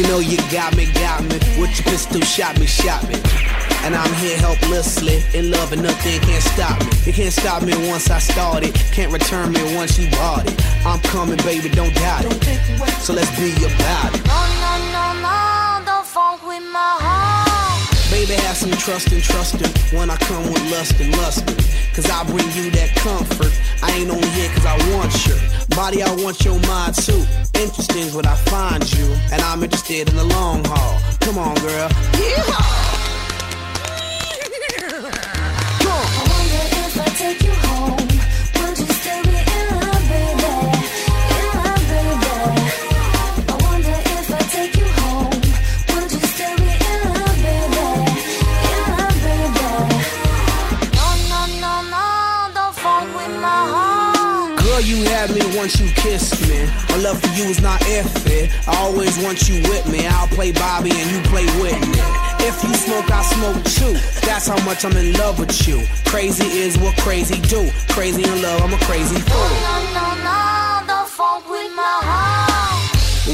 You know you got me, got me. With your pistol, shot me, shot me. And I'm here helplessly, in love and nothing can't stop me. It can't stop me once I started, can't return me once you bought it. I'm coming, baby, don't doubt it. So let's be about it. Some trust and trusting when I come with lust and lusting. Cause I bring you that comfort. I ain't only here cause I want your body, I want your mind too. Interesting is what I find you, and I'm interested in the long haul. Come on, girl. Yeehaw! Heart. You had me once you kissed me. My love for you is not iffy. I always want you with me. I'll play Bobby and you play Whitney. If you smoke, I smoke too. That's how much I'm in love with you. Crazy is what crazy do. Crazy in love, I'm a crazy fool. No, no, no.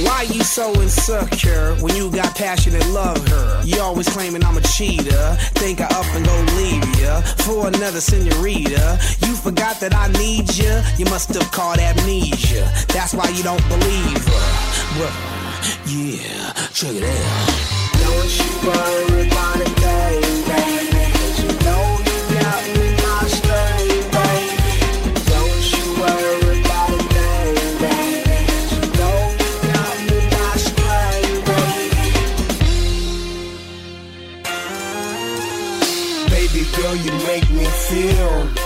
Why you so insecure when you got passion and love her? You always claiming I'm a cheater. Think I up and go leave ya for another senorita. Forgot that I need you. You must have caught amnesia. That's why you don't believe her. Yeah, check it out. Don't you worry about thing, baby. you know you got me my baby. Don't you worry girl, you make me feel.